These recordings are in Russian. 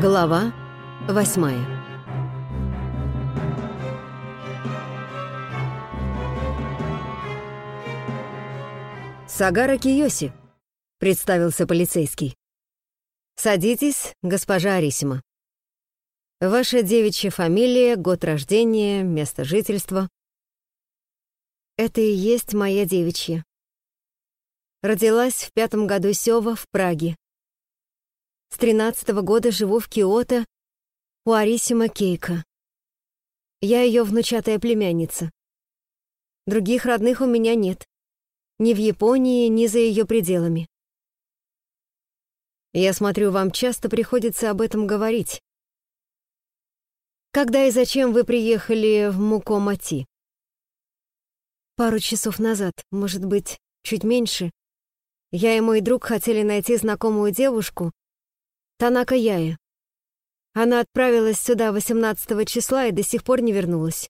Глава восьмая «Сагара Киоси», — представился полицейский. «Садитесь, госпожа Арисима. Ваша девичья фамилия, год рождения, место жительства». «Это и есть моя девичья. Родилась в пятом году Сёва в Праге. С тринадцатого года живу в Киото у Арисима Кейка. Я ее внучатая племянница. Других родных у меня нет. Ни в Японии, ни за ее пределами. Я смотрю, вам часто приходится об этом говорить. Когда и зачем вы приехали в Мукомати? Пару часов назад, может быть, чуть меньше. Я и мой друг хотели найти знакомую девушку, Танака Яя. Она отправилась сюда 18 числа и до сих пор не вернулась.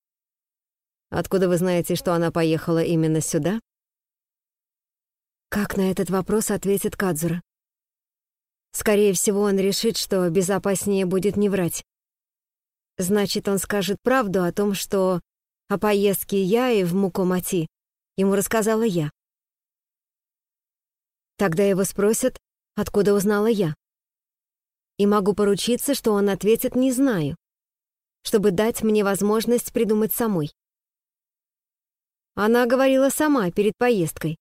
Откуда вы знаете, что она поехала именно сюда? Как на этот вопрос ответит Кадзура? Скорее всего, он решит, что безопаснее будет не врать. Значит, он скажет правду о том, что о поездке Яи в Мукомати ему рассказала я. Тогда его спросят, откуда узнала я и могу поручиться, что он ответит «не знаю», чтобы дать мне возможность придумать самой. Она говорила сама перед поездкой.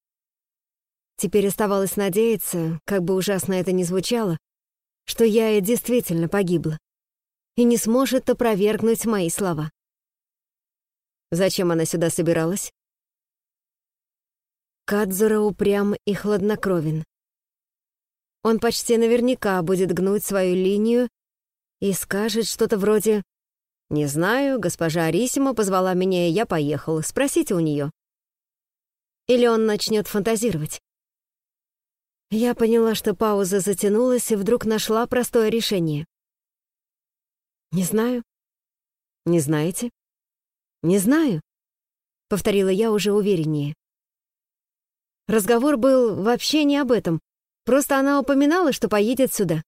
Теперь оставалось надеяться, как бы ужасно это ни звучало, что я и действительно погибла и не сможет опровергнуть мои слова. Зачем она сюда собиралась? Кадзура упрям и хладнокровен. Он почти наверняка будет гнуть свою линию и скажет что-то вроде «Не знаю, госпожа Арисима позвала меня, и я поехал. Спросите у нее». Или он начнет фантазировать. Я поняла, что пауза затянулась и вдруг нашла простое решение. «Не знаю». «Не знаете?» «Не знаю», — повторила я уже увереннее. Разговор был вообще не об этом, Просто она упоминала, что поедет сюда.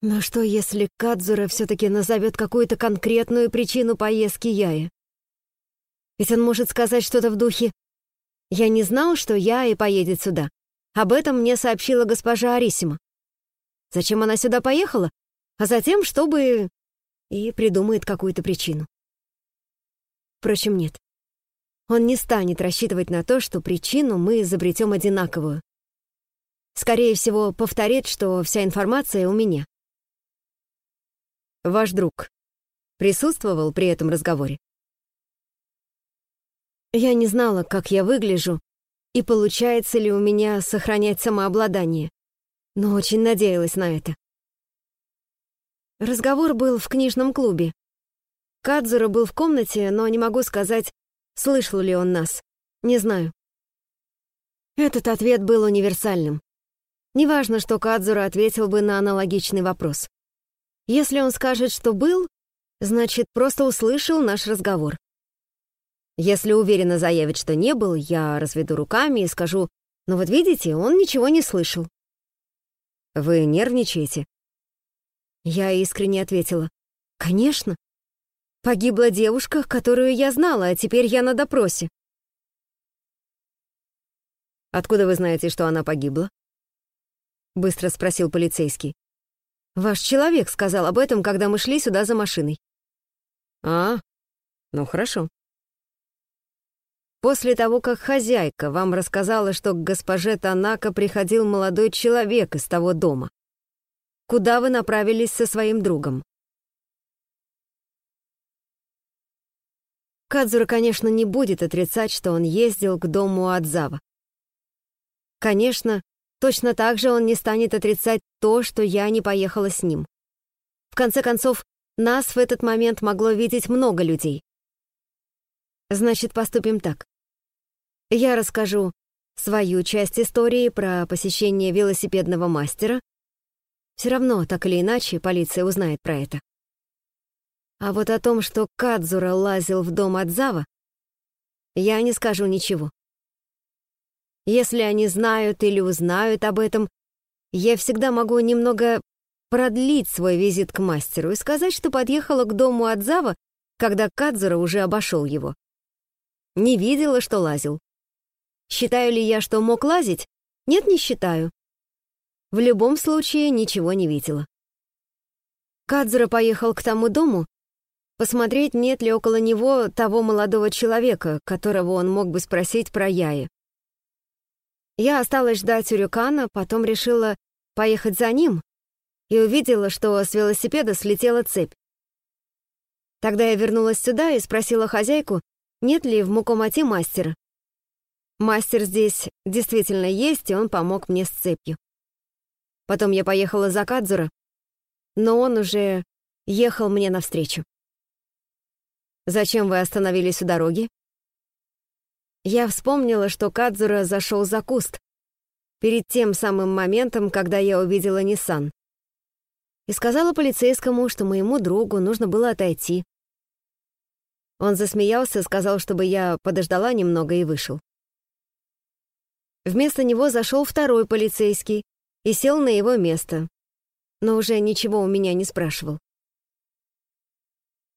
Но что, если Кадзура все-таки назовет какую-то конкретную причину поездки Яи? Ведь он может сказать что-то в духе «Я не знал, что Яи поедет сюда. Об этом мне сообщила госпожа Арисима. Зачем она сюда поехала? А затем, чтобы...» И придумает какую-то причину. Впрочем, нет. Он не станет рассчитывать на то, что причину мы изобретем одинаковую. Скорее всего, повторит, что вся информация у меня. Ваш друг присутствовал при этом разговоре? Я не знала, как я выгляжу, и получается ли у меня сохранять самообладание, но очень надеялась на это. Разговор был в книжном клубе. Кадзура был в комнате, но не могу сказать, слышал ли он нас. Не знаю. Этот ответ был универсальным. Неважно, что Кадзура ответил бы на аналогичный вопрос. Если он скажет, что был, значит, просто услышал наш разговор. Если уверенно заявит, что не был, я разведу руками и скажу, «Ну вот видите, он ничего не слышал». «Вы нервничаете?» Я искренне ответила, «Конечно. Погибла девушка, которую я знала, а теперь я на допросе». «Откуда вы знаете, что она погибла?» — быстро спросил полицейский. «Ваш человек сказал об этом, когда мы шли сюда за машиной». «А, ну хорошо». После того, как хозяйка вам рассказала, что к госпоже Танака приходил молодой человек из того дома, куда вы направились со своим другом? Кадзура, конечно, не будет отрицать, что он ездил к дому Адзава. Конечно, Точно так же он не станет отрицать то, что я не поехала с ним. В конце концов, нас в этот момент могло видеть много людей. Значит, поступим так. Я расскажу свою часть истории про посещение велосипедного мастера. Все равно, так или иначе, полиция узнает про это. А вот о том, что Кадзура лазил в дом Адзава, я не скажу ничего. Если они знают или узнают об этом, я всегда могу немного продлить свой визит к мастеру и сказать, что подъехала к дому Адзава, когда Кадзура уже обошел его. Не видела, что лазил. Считаю ли я, что мог лазить? Нет, не считаю. В любом случае, ничего не видела. Кадзура поехал к тому дому, посмотреть, нет ли около него того молодого человека, которого он мог бы спросить про Яи. Я осталась ждать Урюкана, потом решила поехать за ним и увидела, что с велосипеда слетела цепь. Тогда я вернулась сюда и спросила хозяйку, нет ли в Мукомати мастера. Мастер здесь действительно есть, и он помог мне с цепью. Потом я поехала за Кадзура, но он уже ехал мне навстречу. «Зачем вы остановились у дороги?» Я вспомнила, что Кадзура зашел за куст, перед тем самым моментом, когда я увидела Ниссан. И сказала полицейскому, что моему другу нужно было отойти. Он засмеялся, сказал, чтобы я подождала немного и вышел. Вместо него зашел второй полицейский и сел на его место, но уже ничего у меня не спрашивал.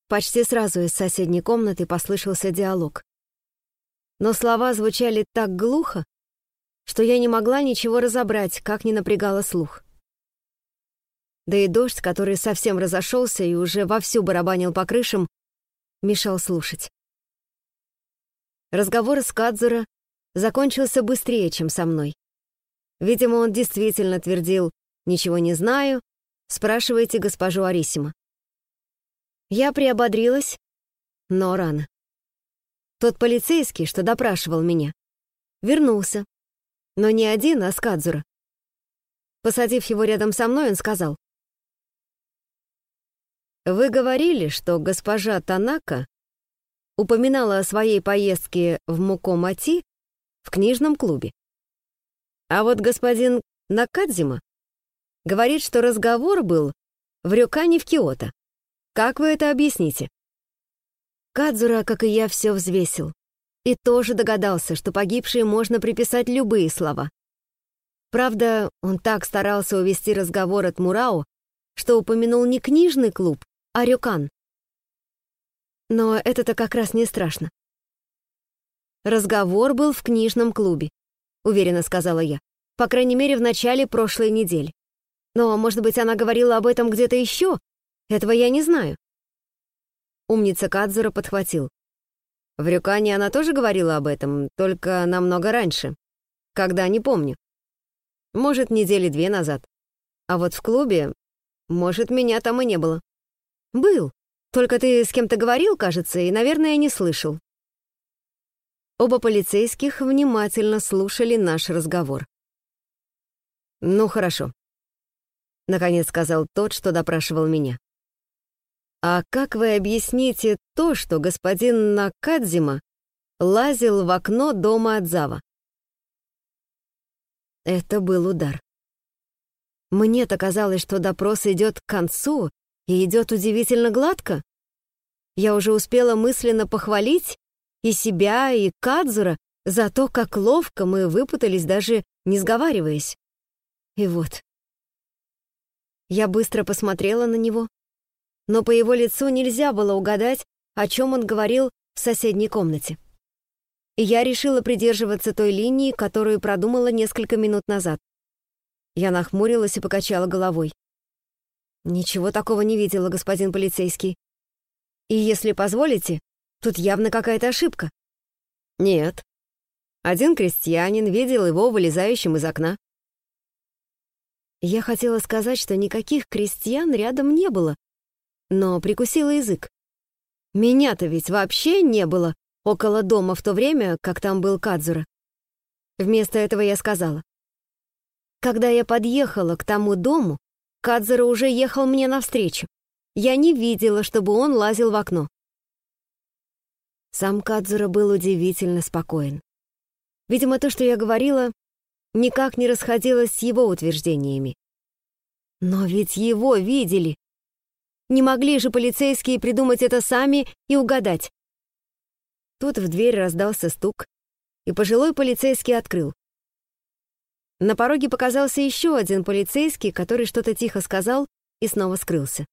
Почти сразу из соседней комнаты послышался диалог. Но слова звучали так глухо, что я не могла ничего разобрать, как ни напрягала слух. Да и дождь, который совсем разошелся и уже вовсю барабанил по крышам, мешал слушать. Разговор с Кадзура закончился быстрее, чем со мной. Видимо, он действительно твердил «Ничего не знаю, спрашивайте госпожу Арисима». Я приободрилась, но рано. Тот полицейский, что допрашивал меня, вернулся, но не один, а с Кадзура. Посадив его рядом со мной, он сказал, «Вы говорили, что госпожа Танака упоминала о своей поездке в Мукомати в книжном клубе. А вот господин Накадзима говорит, что разговор был в Рюкане в Киото. Как вы это объясните? Кадзура, как и я, все взвесил. И тоже догадался, что погибшие можно приписать любые слова. Правда, он так старался увести разговор от Мурао, что упомянул не книжный клуб, а Рюкан. Но это-то как раз не страшно. Разговор был в книжном клубе, уверенно сказала я. По крайней мере, в начале прошлой недели. Но, может быть, она говорила об этом где-то еще? Этого я не знаю. Умница Кадзура подхватил. В Рюкане она тоже говорила об этом, только намного раньше. Когда, не помню. Может, недели две назад. А вот в клубе, может, меня там и не было. Был. Только ты с кем-то говорил, кажется, и, наверное, не слышал. Оба полицейских внимательно слушали наш разговор. «Ну, хорошо», — наконец сказал тот, что допрашивал меня. «А как вы объясните то, что господин Накадзима лазил в окно дома Адзава?» Это был удар. Мне-то казалось, что допрос идет к концу и идет удивительно гладко. Я уже успела мысленно похвалить и себя, и Кадзура за то, как ловко мы выпутались, даже не сговариваясь. И вот. Я быстро посмотрела на него, но по его лицу нельзя было угадать, о чем он говорил в соседней комнате. И я решила придерживаться той линии, которую продумала несколько минут назад. Я нахмурилась и покачала головой. Ничего такого не видела, господин полицейский. И если позволите, Тут явно какая-то ошибка. Нет. Один крестьянин видел его вылезающим из окна. Я хотела сказать, что никаких крестьян рядом не было, но прикусила язык. Меня-то ведь вообще не было около дома в то время, как там был Кадзура. Вместо этого я сказала. Когда я подъехала к тому дому, Кадзура уже ехал мне навстречу. Я не видела, чтобы он лазил в окно. Сам Кадзура был удивительно спокоен. Видимо, то, что я говорила, никак не расходилось с его утверждениями. Но ведь его видели. Не могли же полицейские придумать это сами и угадать. Тут в дверь раздался стук, и пожилой полицейский открыл. На пороге показался еще один полицейский, который что-то тихо сказал и снова скрылся.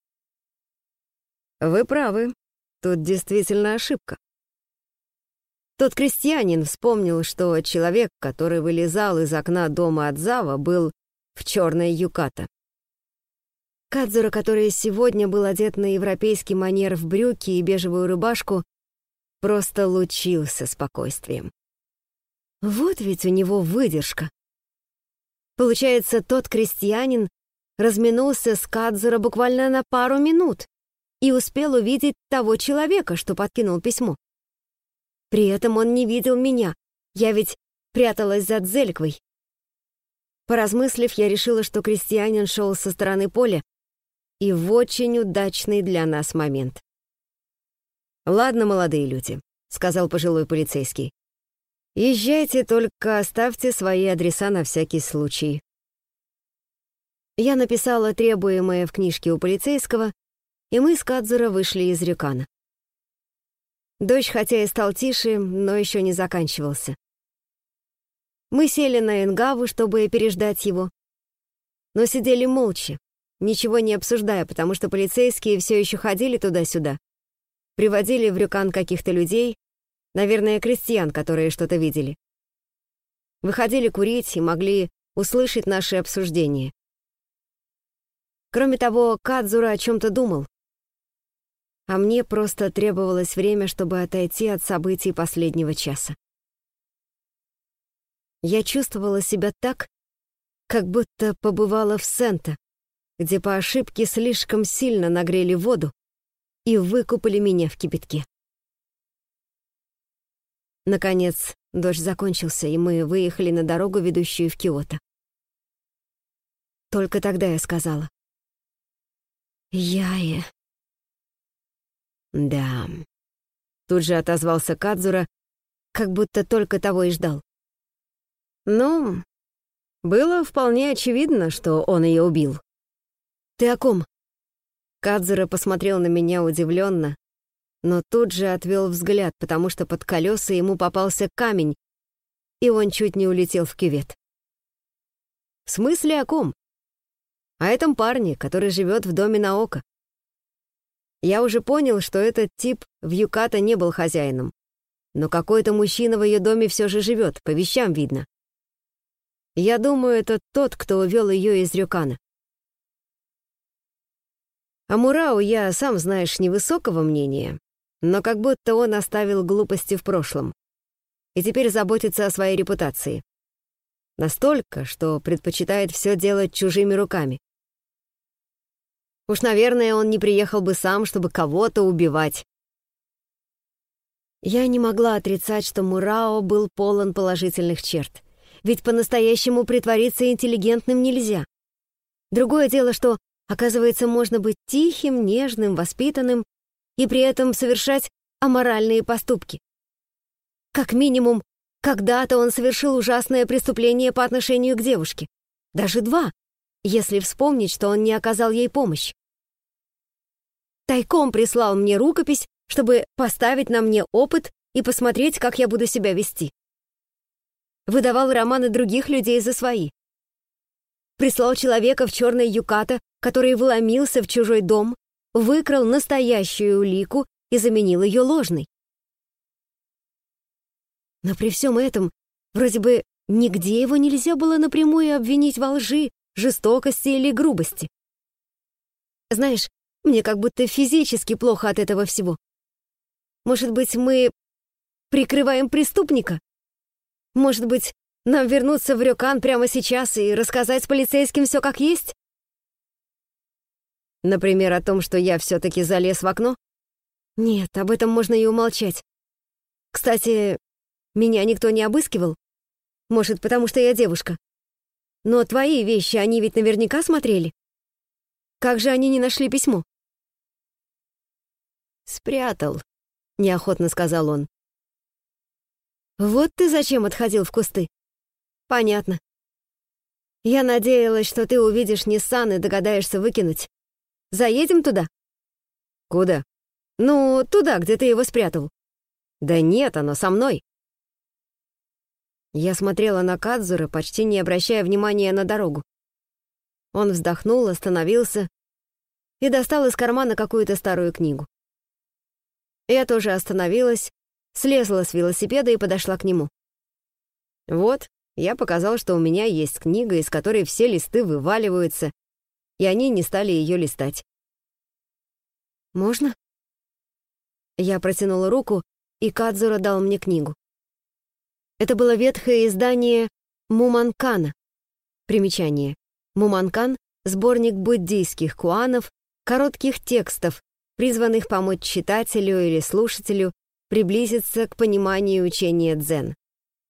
«Вы правы, тут действительно ошибка». Тот крестьянин вспомнил, что человек, который вылезал из окна дома от Зава, был в черной юката. Кадзура, который сегодня был одет на европейский манер в брюки и бежевую рубашку, просто лучился спокойствием. Вот ведь у него выдержка. Получается, тот крестьянин разминулся с Кадзура буквально на пару минут и успел увидеть того человека, что подкинул письмо. При этом он не видел меня, я ведь пряталась за Дзельквой. Поразмыслив, я решила, что крестьянин шел со стороны поля и в очень удачный для нас момент. «Ладно, молодые люди», — сказал пожилой полицейский. «Езжайте, только оставьте свои адреса на всякий случай». Я написала требуемое в книжке у полицейского, и мы с Кадзура вышли из Рюкана. Дождь, хотя и стал тише, но еще не заканчивался. Мы сели на Энгаву, чтобы переждать его, но сидели молча, ничего не обсуждая, потому что полицейские все еще ходили туда-сюда, приводили в Рюкан каких-то людей, наверное, крестьян, которые что-то видели. Выходили курить и могли услышать наши обсуждения. Кроме того, Кадзура о чем-то думал. А мне просто требовалось время, чтобы отойти от событий последнего часа. Я чувствовала себя так, как будто побывала в Сента, где по ошибке слишком сильно нагрели воду и выкупали меня в кипятке. Наконец, дождь закончился, и мы выехали на дорогу, ведущую в Киото. Только тогда я сказала. «Яе». «Да». Тут же отозвался Кадзура, как будто только того и ждал. «Ну, было вполне очевидно, что он ее убил». «Ты о ком?» Кадзура посмотрел на меня удивленно, но тут же отвел взгляд, потому что под колеса ему попался камень, и он чуть не улетел в кювет. «В смысле о ком?» о этом парне, который живет в доме на око. Я уже понял, что этот тип в Юката не был хозяином, но какой-то мужчина в ее доме все же живет, по вещам видно. Я думаю, это тот, кто увел ее из Рюкана. О Мурау я, сам знаешь, невысокого мнения, но как будто он оставил глупости в прошлом и теперь заботится о своей репутации. Настолько, что предпочитает все делать чужими руками. Уж, наверное, он не приехал бы сам, чтобы кого-то убивать. Я не могла отрицать, что Мурао был полон положительных черт. Ведь по-настоящему притвориться интеллигентным нельзя. Другое дело, что, оказывается, можно быть тихим, нежным, воспитанным и при этом совершать аморальные поступки. Как минимум, когда-то он совершил ужасное преступление по отношению к девушке. Даже два, если вспомнить, что он не оказал ей помощь. Тайком прислал мне рукопись, чтобы поставить на мне опыт и посмотреть, как я буду себя вести. Выдавал романы других людей за свои. Прислал человека в черной юката, который вломился в чужой дом, выкрал настоящую улику и заменил ее ложной. Но при всем этом, вроде бы, нигде его нельзя было напрямую обвинить во лжи, жестокости или грубости. Знаешь, мне как будто физически плохо от этого всего. Может быть, мы прикрываем преступника? Может быть, нам вернуться в Рёкан прямо сейчас и рассказать полицейским все как есть? Например, о том, что я все-таки залез в окно? Нет, об этом можно и умолчать. Кстати, меня никто не обыскивал. Может, потому что я девушка. Но твои вещи они ведь наверняка смотрели. Как же они не нашли письмо? «Спрятал», — неохотно сказал он. «Вот ты зачем отходил в кусты?» «Понятно. Я надеялась, что ты увидишь Ниссан и догадаешься выкинуть. Заедем туда?» «Куда?» «Ну, туда, где ты его спрятал». «Да нет, оно со мной». Я смотрела на Кадзура, почти не обращая внимания на дорогу. Он вздохнул, остановился, и достал из кармана какую-то старую книгу. Я тоже остановилась, слезла с велосипеда и подошла к нему. Вот, я показал, что у меня есть книга, из которой все листы вываливаются, и они не стали ее листать. «Можно?» Я протянула руку, и Кадзура дал мне книгу. Это было ветхое издание Муманкана. Примечание. Муманкан — сборник буддийских куанов, коротких текстов, призванных помочь читателю или слушателю приблизиться к пониманию учения дзен.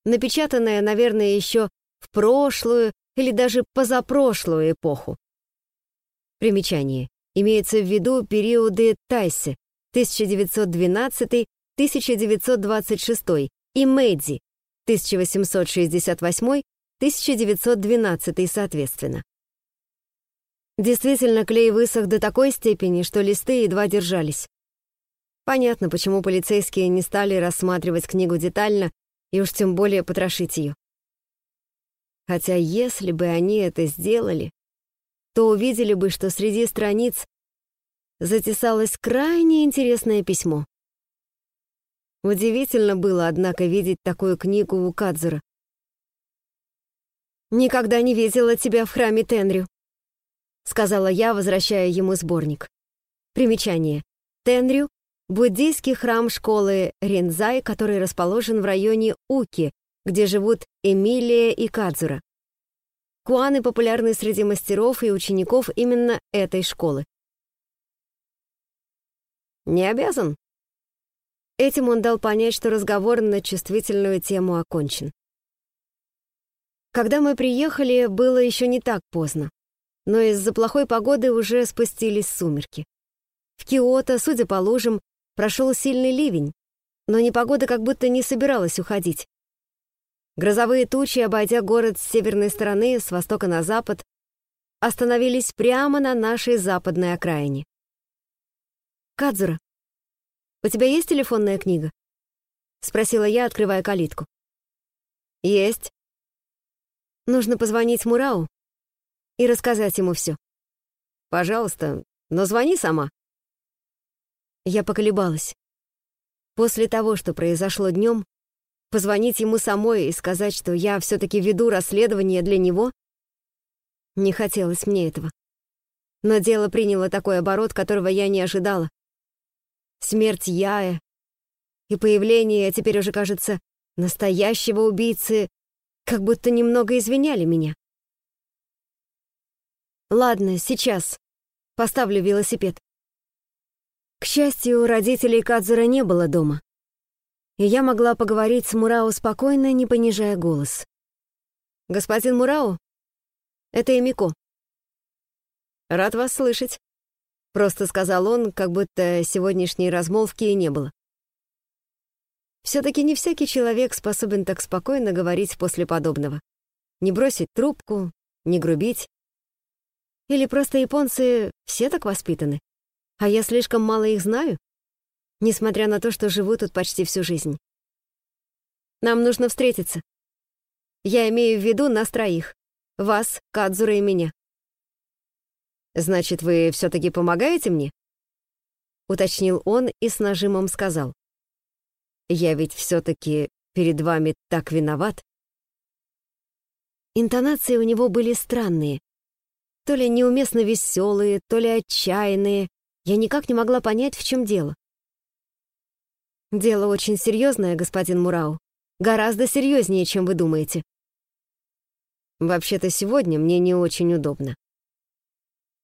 Напечатанное, наверное, еще в прошлую или даже позапрошлую эпоху. Примечание. Имеется в виду периоды Тайсы 1912-1926 и Мэйдзи 1868-1912 соответственно. Действительно, клей высох до такой степени, что листы едва держались. Понятно, почему полицейские не стали рассматривать книгу детально и уж тем более потрошить ее. Хотя если бы они это сделали, то увидели бы, что среди страниц затесалось крайне интересное письмо. Удивительно было, однако, видеть такую книгу у Кадзура. «Никогда не видела тебя в храме Тенрю», — сказала я, возвращая ему сборник. Примечание. Тенрю — буддийский храм школы Рензай, который расположен в районе Уки, где живут Эмилия и Кадзура. Куаны популярны среди мастеров и учеников именно этой школы. «Не обязан». Этим он дал понять, что разговор на чувствительную тему окончен. Когда мы приехали, было еще не так поздно, но из-за плохой погоды уже спустились сумерки. В Киото, судя по лужам, прошел сильный ливень, но непогода как будто не собиралась уходить. Грозовые тучи, обойдя город с северной стороны, с востока на запад, остановились прямо на нашей западной окраине. «Кадзура, у тебя есть телефонная книга?» — спросила я, открывая калитку. «Есть». «Нужно позвонить Мурау и рассказать ему все. «Пожалуйста, но звони сама». Я поколебалась. После того, что произошло днем, позвонить ему самой и сказать, что я все-таки веду расследование для него? Не хотелось мне этого. Но дело приняло такой оборот, которого я не ожидала смерть Яя и появление, теперь уже кажется, настоящего убийцы, как будто немного извиняли меня. Ладно, сейчас. Поставлю велосипед. К счастью, родителей Кадзура не было дома. И я могла поговорить с Мурао спокойно, не понижая голос. «Господин Мурао, это Эмико». «Рад вас слышать», Просто сказал он, как будто сегодняшней размолвки и не было. Все-таки не всякий человек способен так спокойно говорить после подобного. Не бросить трубку, не грубить. Или просто японцы все так воспитаны, а я слишком мало их знаю, несмотря на то, что живу тут почти всю жизнь. Нам нужно встретиться. Я имею в виду нас троих. Вас, Кадзура и меня. «Значит, вы все-таки помогаете мне?» Уточнил он и с нажимом сказал. «Я ведь все-таки перед вами так виноват». Интонации у него были странные. То ли неуместно веселые, то ли отчаянные. Я никак не могла понять, в чем дело. «Дело очень серьезное, господин Мурау. Гораздо серьезнее, чем вы думаете». «Вообще-то сегодня мне не очень удобно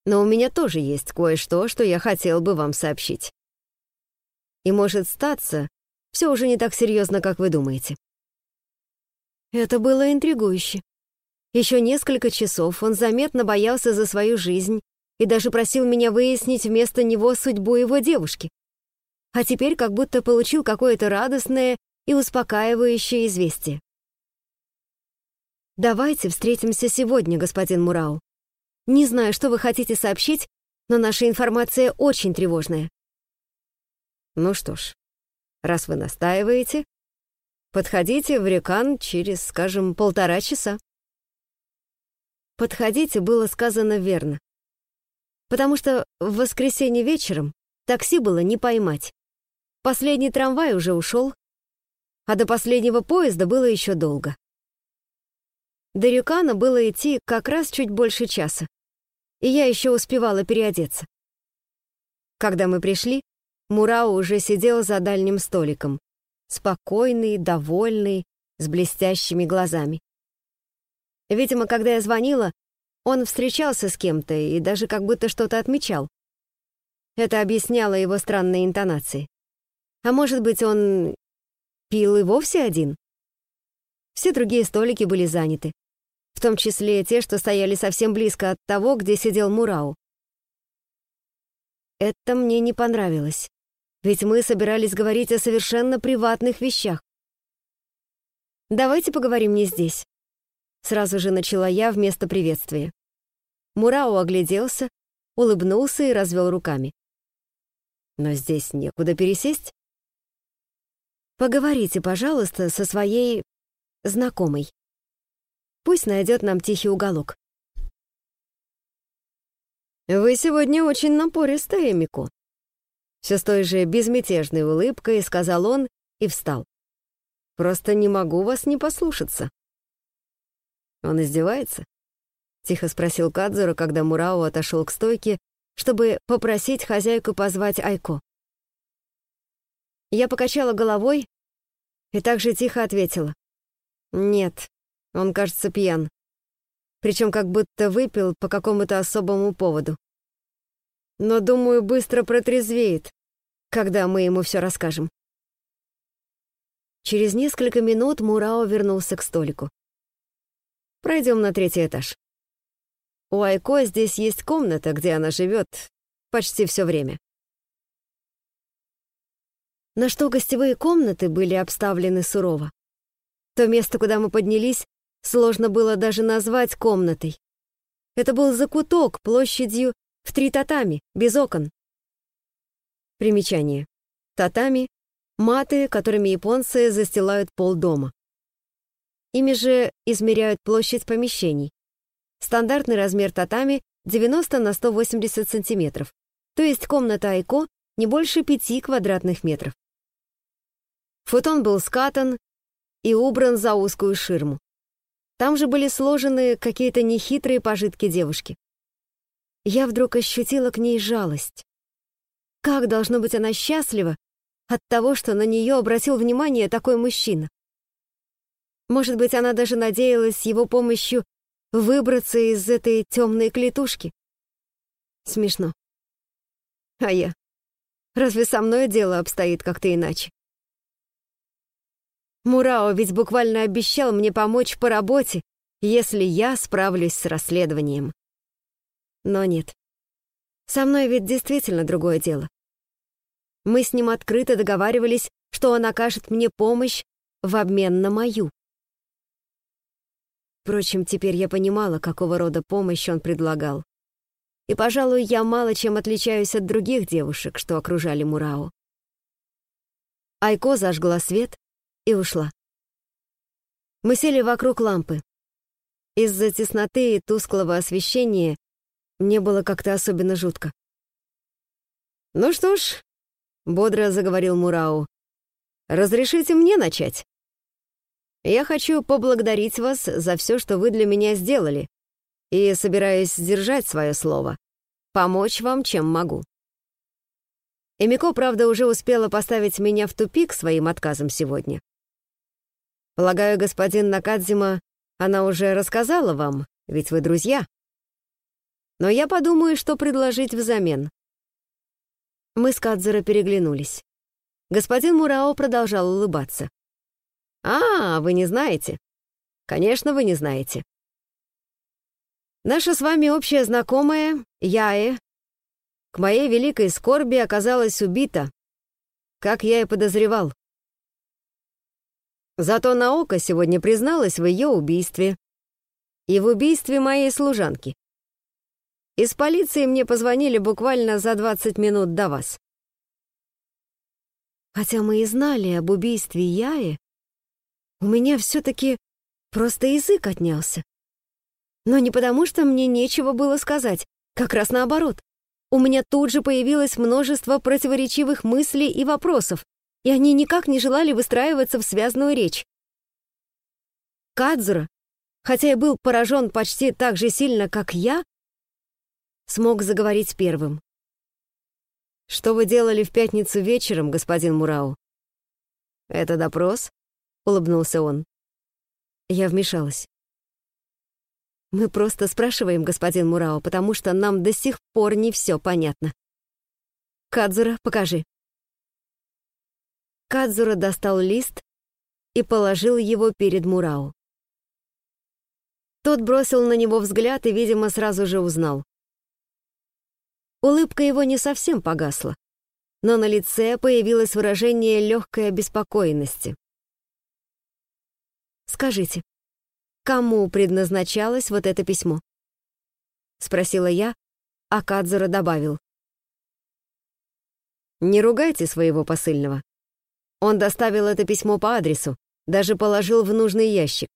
но у меня тоже есть кое-что, что я хотел бы вам сообщить. И может статься, все уже не так серьезно, как вы думаете. Это было интригующе. Еще несколько часов он заметно боялся за свою жизнь и даже просил меня выяснить вместо него судьбу его девушки. А теперь как будто получил какое-то радостное и успокаивающее известие. «Давайте встретимся сегодня, господин Мурау. Не знаю, что вы хотите сообщить, но наша информация очень тревожная. Ну что ж, раз вы настаиваете, подходите в Рекан через, скажем, полтора часа. Подходите было сказано верно. потому что в воскресенье вечером такси было не поймать. Последний трамвай уже ушел, а до последнего поезда было еще долго. До Рюкана было идти как раз чуть больше часа, и я еще успевала переодеться. Когда мы пришли, Мурау уже сидел за дальним столиком, спокойный, довольный, с блестящими глазами. Видимо, когда я звонила, он встречался с кем-то и даже как будто что-то отмечал. Это объясняло его странные интонации. А может быть, он пил и вовсе один? Все другие столики были заняты, в том числе те, что стояли совсем близко от того, где сидел Мурау. Это мне не понравилось, ведь мы собирались говорить о совершенно приватных вещах. «Давайте поговорим не здесь», — сразу же начала я вместо приветствия. Мурао огляделся, улыбнулся и развел руками. «Но здесь некуда пересесть?» «Поговорите, пожалуйста, со своей знакомой. Пусть найдет нам тихий уголок». «Вы сегодня очень напористая, Мико», все с той же безмятежной улыбкой сказал он и встал. Просто не могу вас не послушаться». «Он издевается?» — тихо спросил Кадзура, когда Мурао отошел к стойке, чтобы попросить хозяйку позвать Айко. Я покачала головой и также тихо ответила. «Нет, он, кажется, пьян. Причем как будто выпил по какому-то особому поводу. Но, думаю, быстро протрезвеет, когда мы ему все расскажем». Через несколько минут Мурао вернулся к столику. «Пройдем на третий этаж. У Айко здесь есть комната, где она живет почти все время». На что гостевые комнаты были обставлены сурово. То место, куда мы поднялись, сложно было даже назвать комнатой. Это был закуток площадью в три татами, без окон. Примечание. Татами маты, которыми японцы застилают пол дома. Ими же измеряют площадь помещений. Стандартный размер татами 90 на 180 сантиметров, то есть комната Айко не больше 5 квадратных метров. Футон был скатан и убран за узкую ширму. Там же были сложены какие-то нехитрые пожитки девушки. Я вдруг ощутила к ней жалость. Как должно быть она счастлива, от того, что на нее обратил внимание такой мужчина. Может быть, она даже надеялась его помощью выбраться из этой темной клетушки. Смешно. А я? Разве со мной дело обстоит как-то иначе? Мурао ведь буквально обещал мне помочь по работе, если я справлюсь с расследованием. Но нет. Со мной ведь действительно другое дело. Мы с ним открыто договаривались, что он окажет мне помощь в обмен на мою. Впрочем, теперь я понимала, какого рода помощь он предлагал. И, пожалуй, я мало чем отличаюсь от других девушек, что окружали Мурао. Айко зажгла свет и ушла. Мы сели вокруг лампы. Из-за тесноты и тусклого освещения мне было как-то особенно жутко. «Ну что ж, бодро заговорил Мурау. Разрешите мне начать? Я хочу поблагодарить вас за все, что вы для меня сделали, и собираюсь сдержать свое слово, помочь вам, чем могу. Эмико, правда, уже успела поставить меня в тупик своим отказом сегодня. Полагаю, господин Накадзима, она уже рассказала вам, ведь вы друзья. Но я подумаю, что предложить взамен. Мы с Кадзуро переглянулись. Господин Мурао продолжал улыбаться. «А, вы не знаете?» «Конечно, вы не знаете. Наша с вами общая знакомая, Яэ, к моей великой скорби оказалась убита, как я и подозревал. Зато Наока сегодня призналась в ее убийстве и в убийстве моей служанки. Из полиции мне позвонили буквально за 20 минут до вас. Хотя мы и знали об убийстве Яи, у меня все-таки просто язык отнялся. Но не потому, что мне нечего было сказать, как раз наоборот. у меня тут же появилось множество противоречивых мыслей и вопросов, и они никак не желали выстраиваться в связную речь. Кадзура, хотя и был поражен почти так же сильно, как я, смог заговорить первым. «Что вы делали в пятницу вечером, господин Мурау?» «Это допрос?» — улыбнулся он. Я вмешалась. Мы просто спрашиваем, господин Мурао, потому что нам до сих пор не все понятно. Кадзура, покажи. Кадзура достал лист и положил его перед Мурао. Тот бросил на него взгляд и, видимо, сразу же узнал. Улыбка его не совсем погасла, но на лице появилось выражение легкой обеспокоенности. «Скажите, кому предназначалось вот это письмо?» Спросила я, а Кадзура добавил. «Не ругайте своего посыльного. Он доставил это письмо по адресу, даже положил в нужный ящик.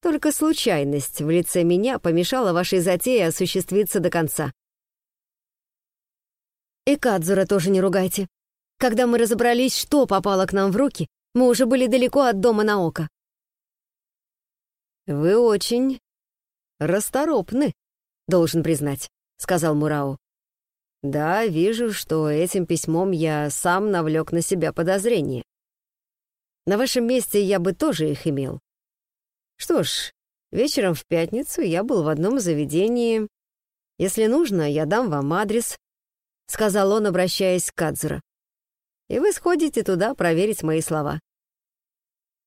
Только случайность в лице меня помешала вашей затее осуществиться до конца. И Кадзура тоже не ругайте. Когда мы разобрались, что попало к нам в руки, мы уже были далеко от дома на око. «Вы очень расторопны, должен признать», — сказал Мурау. «Да, вижу, что этим письмом я сам навлек на себя подозрения. На вашем месте я бы тоже их имел. Что ж, вечером в пятницу я был в одном заведении. Если нужно, я дам вам адрес», — сказал он, обращаясь к Кадзура. «И вы сходите туда проверить мои слова».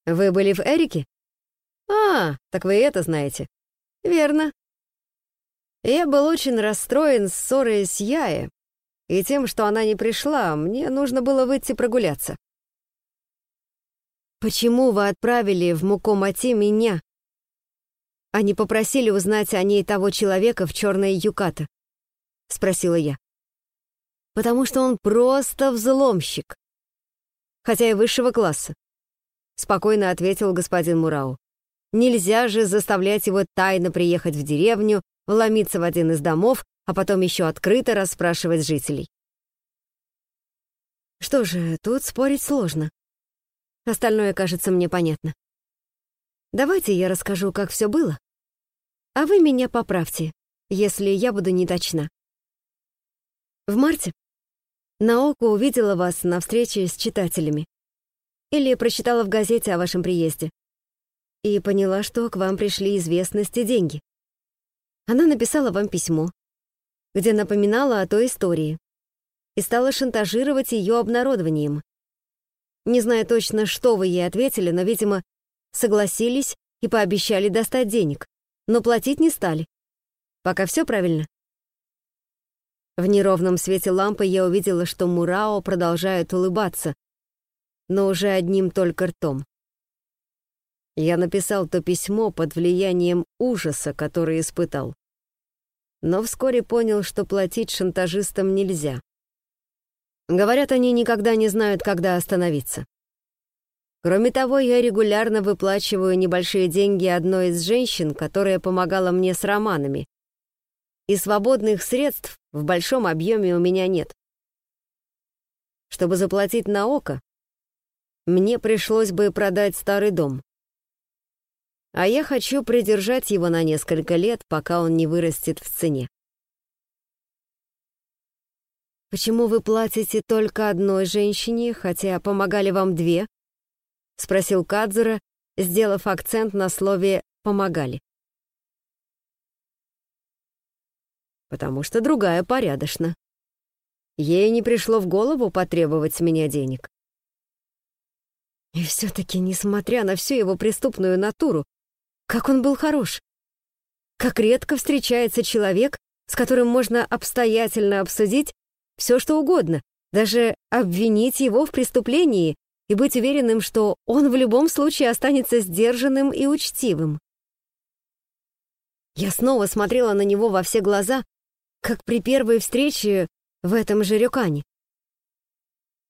«Вы были в Эрике?» «А, так вы это знаете». «Верно». Я был очень расстроен ссорой с Яе и тем, что она не пришла, мне нужно было выйти прогуляться. «Почему вы отправили в Мукомати меня?» Они попросили узнать о ней того человека в черной юката, — спросила я. «Потому что он просто взломщик, хотя и высшего класса», — спокойно ответил господин Мурау. Нельзя же заставлять его тайно приехать в деревню, вломиться в один из домов, а потом еще открыто расспрашивать жителей. Что же, тут спорить сложно. Остальное кажется мне понятно. Давайте я расскажу, как все было, а вы меня поправьте, если я буду неточна. В марте Наока увидела вас на встрече с читателями или прочитала в газете о вашем приезде и поняла, что к вам пришли известности деньги. Она написала вам письмо, где напоминала о той истории и стала шантажировать ее обнародованием. Не знаю точно, что вы ей ответили, но, видимо, согласились и пообещали достать денег, но платить не стали. Пока все правильно. В неровном свете лампы я увидела, что Мурао продолжает улыбаться, но уже одним только ртом. Я написал то письмо под влиянием ужаса, который испытал. Но вскоре понял, что платить шантажистам нельзя. Говорят, они никогда не знают, когда остановиться. Кроме того, я регулярно выплачиваю небольшие деньги одной из женщин, которая помогала мне с романами. И свободных средств в большом объеме у меня нет. Чтобы заплатить на око, мне пришлось бы продать старый дом а я хочу придержать его на несколько лет, пока он не вырастет в цене. «Почему вы платите только одной женщине, хотя помогали вам две?» — спросил Кадзура, сделав акцент на слове «помогали». «Потому что другая порядочна. Ей не пришло в голову потребовать с меня денег». И все-таки, несмотря на всю его преступную натуру, как он был хорош! Как редко встречается человек, с которым можно обстоятельно обсудить все, что угодно, даже обвинить его в преступлении и быть уверенным, что он в любом случае останется сдержанным и учтивым. Я снова смотрела на него во все глаза, как при первой встрече в этом же рюкане.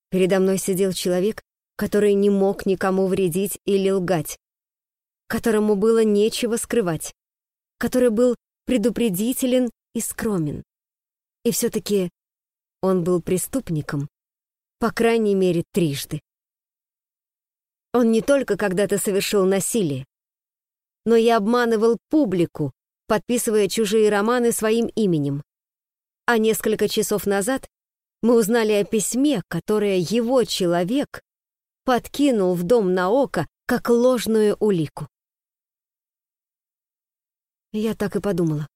Передо мной сидел человек, который не мог никому вредить или лгать которому было нечего скрывать, который был предупредителен и скромен. И все-таки он был преступником, по крайней мере, трижды. Он не только когда-то совершил насилие, но и обманывал публику, подписывая чужие романы своим именем. А несколько часов назад мы узнали о письме, которое его человек подкинул в дом на око как ложную улику. Я так и подумала.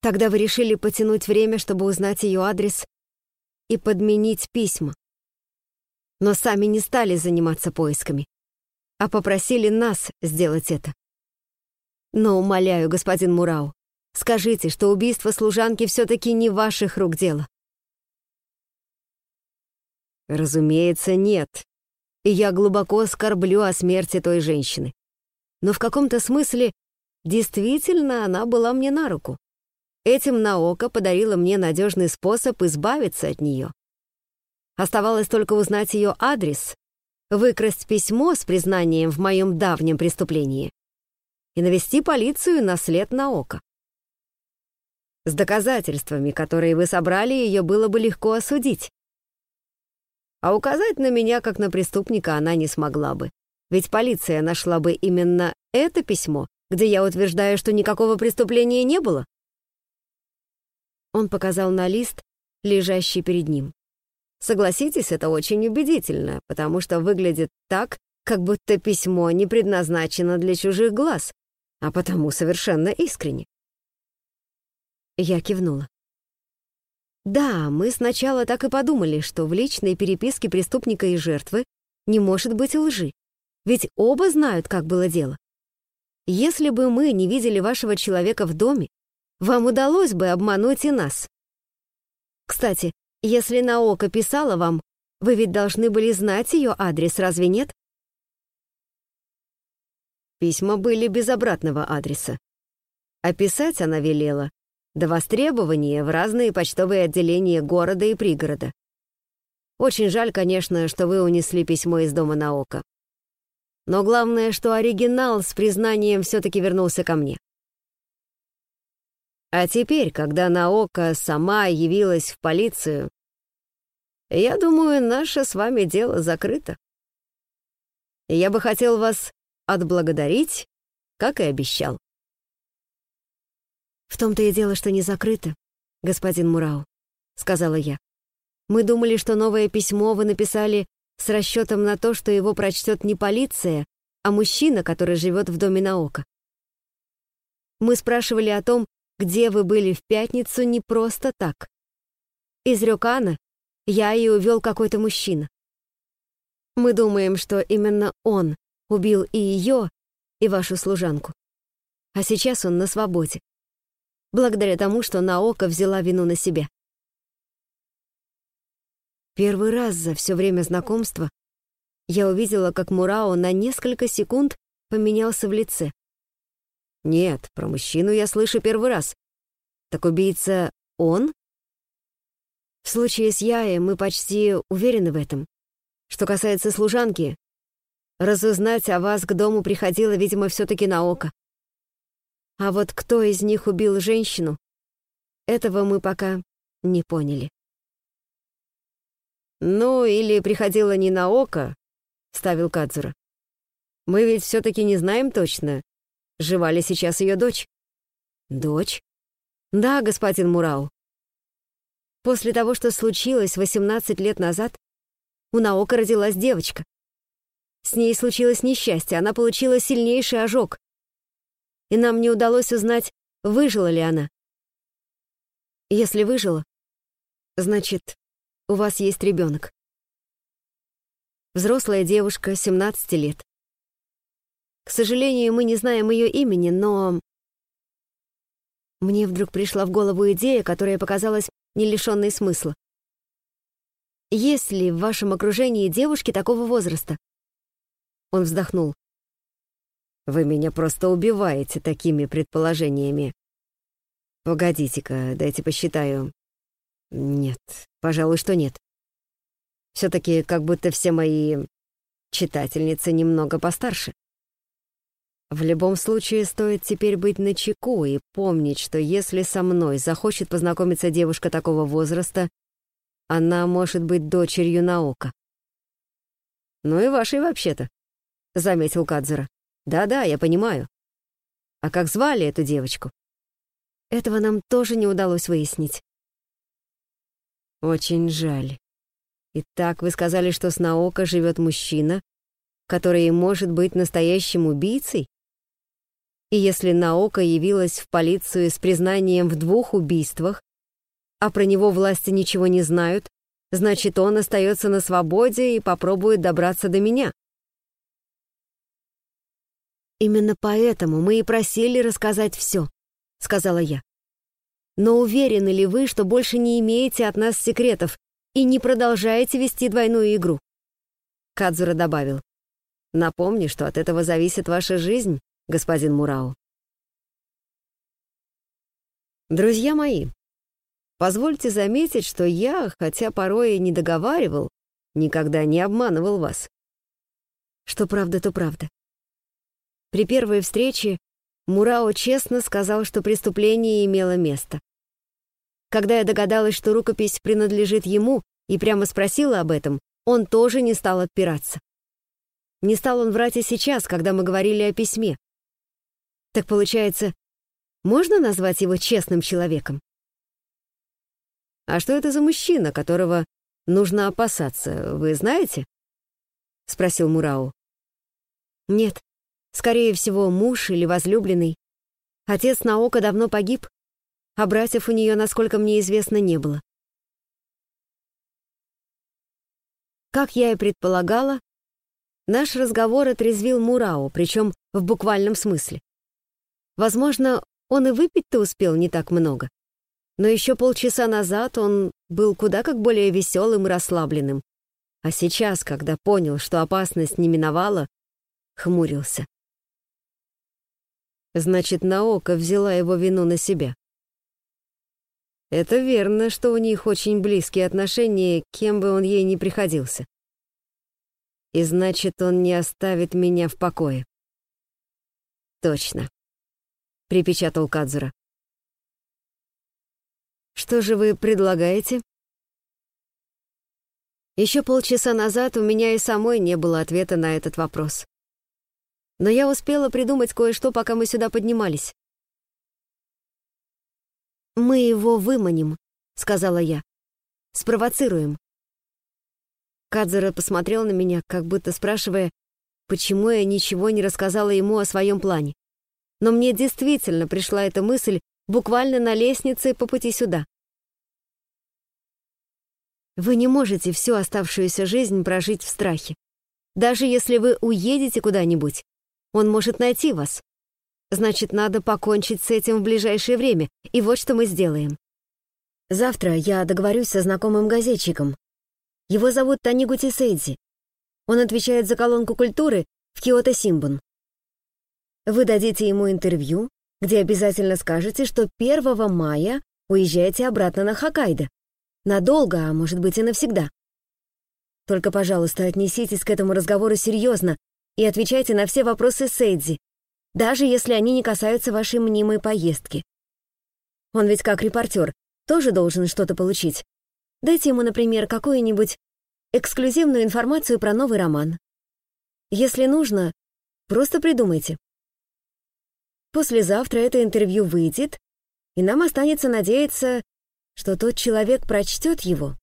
Тогда вы решили потянуть время, чтобы узнать ее адрес и подменить письма. Но сами не стали заниматься поисками, а попросили нас сделать это. Но умоляю, господин Мурау, скажите, что убийство служанки все-таки не ваших рук дело. Разумеется, нет. И я глубоко скорблю о смерти той женщины. Но в каком-то смысле действительно она была мне на руку. Этим Наока подарила мне надежный способ избавиться от нее. Оставалось только узнать ее адрес, выкрасть письмо с признанием в моем давнем преступлении и навести полицию на след Наока. С доказательствами, которые вы собрали, ее было бы легко осудить. А указать на меня как на преступника она не смогла бы. Ведь полиция нашла бы именно это письмо, где я утверждаю, что никакого преступления не было. Он показал на лист, лежащий перед ним. Согласитесь, это очень убедительно, потому что выглядит так, как будто письмо не предназначено для чужих глаз, а потому совершенно искренне. Я кивнула. Да, мы сначала так и подумали, что в личной переписке преступника и жертвы не может быть лжи. Ведь оба знают, как было дело. Если бы мы не видели вашего человека в доме, вам удалось бы обмануть и нас. Кстати, если Наока писала вам, вы ведь должны были знать ее адрес, разве нет? Письма были без обратного адреса. А писать она велела до востребования в разные почтовые отделения города и пригорода. Очень жаль, конечно, что вы унесли письмо из дома на око. Но главное, что оригинал с признанием все-таки вернулся ко мне. А теперь, когда Наока сама явилась в полицию, я думаю, наше с вами дело закрыто. Я бы хотел вас отблагодарить, как и обещал. «В том-то и дело, что не закрыто, господин Мурау», — сказала я. «Мы думали, что новое письмо вы написали с расчетом на то, что его прочтет не полиция, а мужчина, который живет в доме Наока. Мы спрашивали о том, где вы были в пятницу не просто так. Из Рёкана я и увел какой-то мужчина. Мы думаем, что именно он убил и ее, и вашу служанку. А сейчас он на свободе благодаря тому, что Наока взяла вину на себя. Первый раз за все время знакомства я увидела, как Мурао на несколько секунд поменялся в лице. Нет, про мужчину я слышу первый раз. Так убийца он? В случае с Яей мы почти уверены в этом. Что касается служанки, разузнать о вас к дому приходила, видимо, все-таки на око. А вот кто из них убил женщину, этого мы пока не поняли. «Ну, или приходила не на око», — ставил Кадзура. «Мы ведь все-таки не знаем точно, жива ли сейчас ее дочь». «Дочь?» «Да, господин Мурау». После того, что случилось 18 лет назад, у Наока родилась девочка. С ней случилось несчастье, она получила сильнейший ожог, и нам не удалось узнать, выжила ли она. Если выжила, значит, у вас есть ребенок. Взрослая девушка, 17 лет. К сожалению, мы не знаем ее имени, но... Мне вдруг пришла в голову идея, которая показалась не лишенной смысла. Есть ли в вашем окружении девушки такого возраста? Он вздохнул. Вы меня просто убиваете такими предположениями. Погодите-ка, дайте посчитаю. Нет, пожалуй, что нет. Все-таки как будто все мои читательницы немного постарше. В любом случае, стоит теперь быть начеку и помнить, что если со мной захочет познакомиться девушка такого возраста, она может быть дочерью Наока. «Ну и вашей вообще-то», — заметил Кадзура. «Да-да, я понимаю. А как звали эту девочку?» Этого нам тоже не удалось выяснить. Очень жаль. Итак, вы сказали, что с Наока живет мужчина, который может быть настоящим убийцей? И если Наока явилась в полицию с признанием в двух убийствах, а про него власти ничего не знают, значит, он остается на свободе и попробует добраться до меня. «Именно поэтому мы и просили рассказать все», — сказала я. «Но уверены ли вы, что больше не имеете от нас секретов и не продолжаете вести двойную игру?» Кадзура добавил. «Напомню, что от этого зависит ваша жизнь, господин Мурао. Друзья мои, позвольте заметить, что я, хотя порой и не договаривал, никогда не обманывал вас. Что правда, то правда. При первой встрече Мурао честно сказал, что преступление имело место. Когда я догадалась, что рукопись принадлежит ему, и прямо спросила об этом, он тоже не стал отпираться. Не стал он врать и сейчас, когда мы говорили о письме. Так получается, можно назвать его честным человеком? А что это за мужчина, которого нужно опасаться, вы знаете? Спросил Мурау. Нет, скорее всего, муж или возлюбленный. Отец Наока давно погиб, а братьев у нее, насколько мне известно, не было. Как я и предполагала, наш разговор отрезвил Мурау, причем в буквальном смысле. Возможно, он и выпить-то успел не так много. Но еще полчаса назад он был куда как более веселым и расслабленным. А сейчас, когда понял, что опасность не миновала, хмурился. Значит, Наока взяла его вину на себя. Это верно, что у них очень близкие отношения, кем бы он ей ни приходился. И значит, он не оставит меня в покое. Точно. — припечатал Кадзура. «Что же вы предлагаете?» Еще полчаса назад у меня и самой не было ответа на этот вопрос. Но я успела придумать кое-что, пока мы сюда поднимались. «Мы его выманим», — сказала я. «Спровоцируем». Кадзера посмотрел на меня, как будто спрашивая, почему я ничего не рассказала ему о своем плане но мне действительно пришла эта мысль буквально на лестнице по пути сюда. Вы не можете всю оставшуюся жизнь прожить в страхе. Даже если вы уедете куда-нибудь, он может найти вас. Значит, надо покончить с этим в ближайшее время, и вот что мы сделаем. Завтра я договорюсь со знакомым газетчиком. Его зовут Танигути Сейдзи. Он отвечает за колонку культуры в Киото Симбун. Вы дадите ему интервью, где обязательно скажете, что 1 мая уезжаете обратно на Хоккайдо. Надолго, а может быть и навсегда. Только, пожалуйста, отнеситесь к этому разговору серьезно и отвечайте на все вопросы Сейдзи, даже если они не касаются вашей мнимой поездки. Он ведь как репортер тоже должен что-то получить. Дайте ему, например, какую-нибудь эксклюзивную информацию про новый роман. Если нужно, просто придумайте. Послезавтра это интервью выйдет, и нам останется надеяться, что тот человек прочтет его.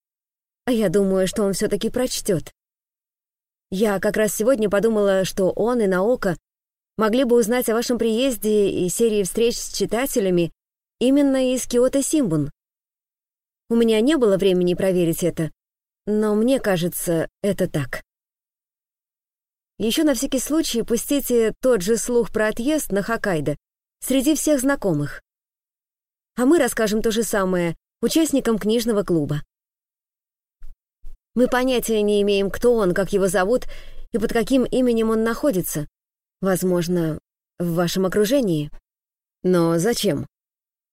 А я думаю, что он все-таки прочтет. Я как раз сегодня подумала, что он и Наока могли бы узнать о вашем приезде и серии встреч с читателями именно из Киото Симбун. У меня не было времени проверить это, но мне кажется, это так. Еще на всякий случай пустите тот же слух про отъезд на Хоккайдо среди всех знакомых. А мы расскажем то же самое участникам книжного клуба. Мы понятия не имеем, кто он, как его зовут и под каким именем он находится. Возможно, в вашем окружении. Но зачем?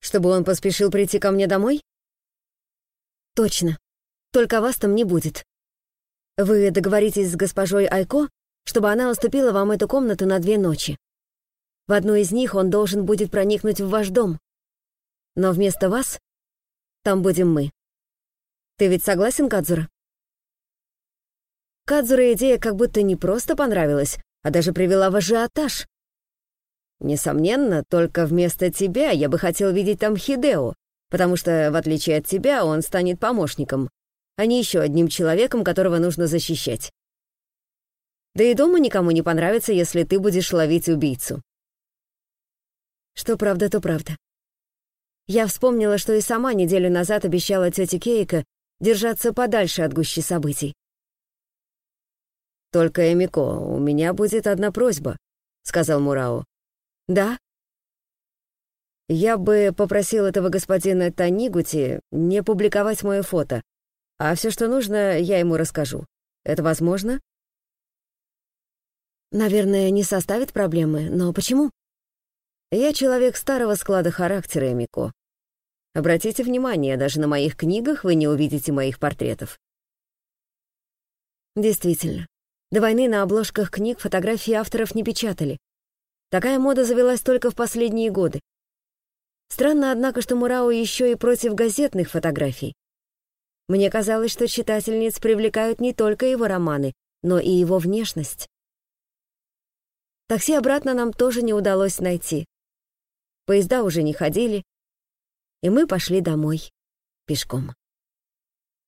Чтобы он поспешил прийти ко мне домой? Точно. Только вас там не будет. Вы договоритесь с госпожой Айко, чтобы она уступила вам эту комнату на две ночи. В одну из них он должен будет проникнуть в ваш дом. Но вместо вас там будем мы. Ты ведь согласен, Кадзура?» Кадзура идея как будто не просто понравилась, а даже привела в ажиотаж. «Несомненно, только вместо тебя я бы хотел видеть там Хидео, потому что, в отличие от тебя, он станет помощником, а не еще одним человеком, которого нужно защищать. Да и дома никому не понравится, если ты будешь ловить убийцу. Что правда, то правда. Я вспомнила, что и сама неделю назад обещала тете Кейка держаться подальше от гущи событий. «Только, Эмико, у меня будет одна просьба», — сказал Мурао. «Да?» «Я бы попросил этого господина Танигути не публиковать мое фото, а все, что нужно, я ему расскажу. Это возможно?» «Наверное, не составит проблемы, но почему?» Я человек старого склада характера, Эмико. Обратите внимание, даже на моих книгах вы не увидите моих портретов. Действительно, до войны на обложках книг фотографии авторов не печатали. Такая мода завелась только в последние годы. Странно, однако, что Мурао еще и против газетных фотографий. Мне казалось, что читательниц привлекают не только его романы, но и его внешность. Такси обратно нам тоже не удалось найти. Поезда уже не ходили, и мы пошли домой пешком.